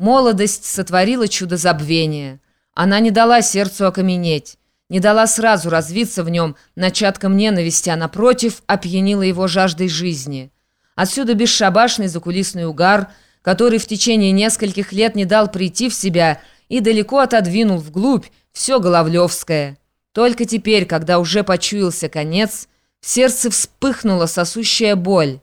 Молодость сотворила чудо забвения. Она не дала сердцу окаменеть, не дала сразу развиться в нем начатком ненависти, а напротив опьянила его жаждой жизни. Отсюда бесшабашный закулисный угар, который в течение нескольких лет не дал прийти в себя и далеко отодвинул вглубь все Головлевское. Только теперь, когда уже почуялся конец, в сердце вспыхнула сосущая боль.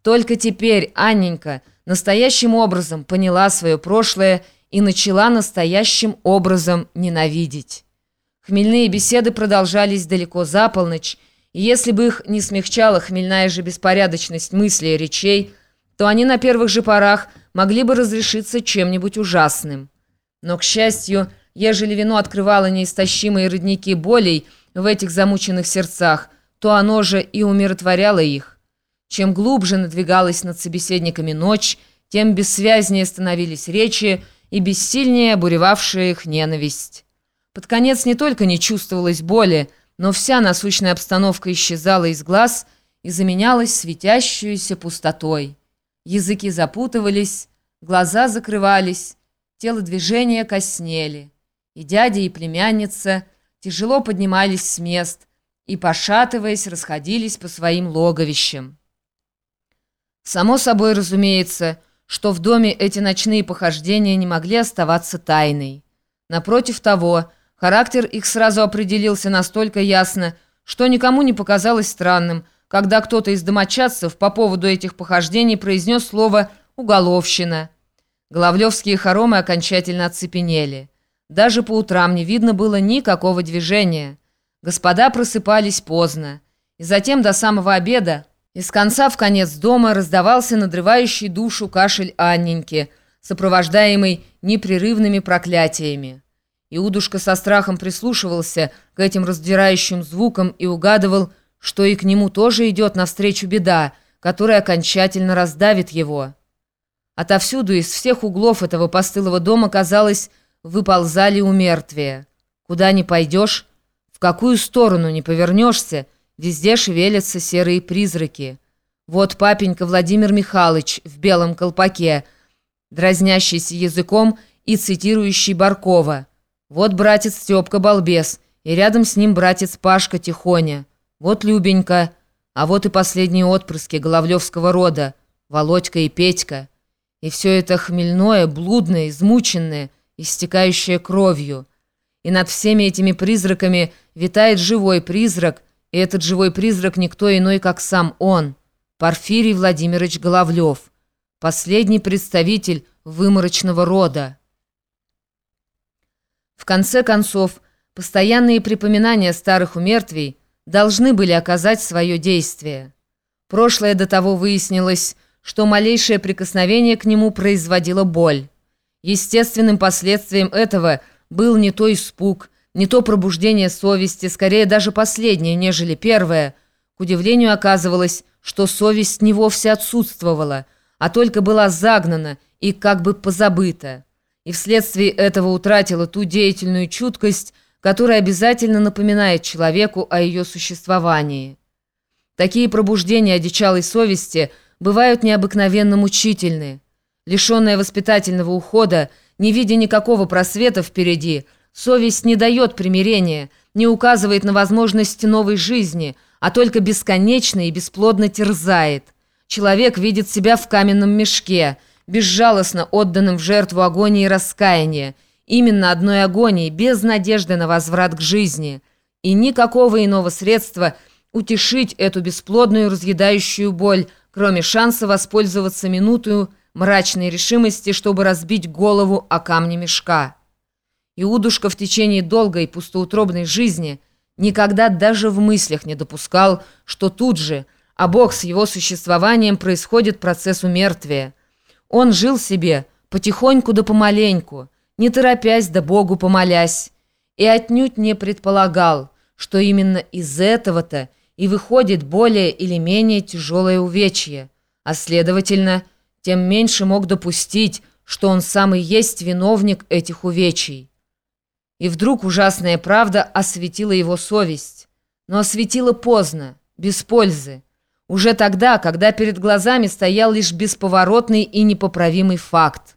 Только теперь Анненька настоящим образом поняла свое прошлое и начала настоящим образом ненавидеть. Хмельные беседы продолжались далеко за полночь, и если бы их не смягчала хмельная же беспорядочность мыслей и речей, то они на первых же порах могли бы разрешиться чем-нибудь ужасным. Но, к счастью, ежели вино открывало неистощимые родники болей в этих замученных сердцах, то оно же и умиротворяло их. Чем глубже надвигалась над собеседниками ночь, тем бессвязнее становились речи и бессильнее обуревавшая их ненависть. Под конец не только не чувствовалась боли, но вся насущная обстановка исчезала из глаз и заменялась светящейся пустотой. Языки запутывались, глаза закрывались, телодвижения коснели. И дядя, и племянница тяжело поднимались с мест и, пошатываясь, расходились по своим логовищам. Само собой разумеется, что в доме эти ночные похождения не могли оставаться тайной. Напротив того, характер их сразу определился настолько ясно, что никому не показалось странным, когда кто-то из домочадцев по поводу этих похождений произнес слово «уголовщина». Головлевские хоромы окончательно оцепенели. Даже по утрам не видно было никакого движения. Господа просыпались поздно. И затем до самого обеда из конца в конец дома раздавался надрывающий душу кашель Анненьки, сопровождаемый непрерывными проклятиями. Иудушка со страхом прислушивался к этим раздирающим звукам и угадывал, что и к нему тоже идет навстречу беда, которая окончательно раздавит его. Отовсюду из всех углов этого постылого дома, казалось, выползали умертвия. Куда ни пойдешь, в какую сторону не повернешься — Везде шевелятся серые призраки. Вот папенька Владимир Михайлович в белом колпаке, дразнящийся языком и цитирующий Баркова. Вот братец Степка Балбес, и рядом с ним братец Пашка Тихоня. Вот Любенька, а вот и последние отпрыски Головлевского рода, Володька и Петька. И все это хмельное, блудное, измученное, истекающее кровью. И над всеми этими призраками витает живой призрак – и этот живой призрак никто иной, как сам он, Порфирий Владимирович Головлев, последний представитель выморочного рода. В конце концов, постоянные припоминания старых умертвий должны были оказать свое действие. Прошлое до того выяснилось, что малейшее прикосновение к нему производило боль. Естественным последствием этого был не то испуг, не то пробуждение совести, скорее даже последнее, нежели первое. К удивлению оказывалось, что совесть не вовсе отсутствовала, а только была загнана и как бы позабыта. И вследствие этого утратила ту деятельную чуткость, которая обязательно напоминает человеку о ее существовании. Такие пробуждения одичалой совести бывают необыкновенно мучительны. Лишенная воспитательного ухода, не видя никакого просвета впереди – Совесть не дает примирения, не указывает на возможность новой жизни, а только бесконечно и бесплодно терзает. Человек видит себя в каменном мешке, безжалостно отданным в жертву агонии и раскаяния, именно одной агонии, без надежды на возврат к жизни. И никакого иного средства утешить эту бесплодную разъедающую боль, кроме шанса воспользоваться минутою мрачной решимости, чтобы разбить голову о камне мешка. Иудушка в течение долгой пустоутробной жизни никогда даже в мыслях не допускал, что тут же, а Бог с его существованием происходит процесс умертвия. Он жил себе потихоньку да помаленьку, не торопясь да Богу помолясь, и отнюдь не предполагал, что именно из этого-то и выходит более или менее тяжелое увечье, а следовательно, тем меньше мог допустить, что он сам и есть виновник этих увечий. И вдруг ужасная правда осветила его совесть. Но осветила поздно, без пользы. Уже тогда, когда перед глазами стоял лишь бесповоротный и непоправимый факт.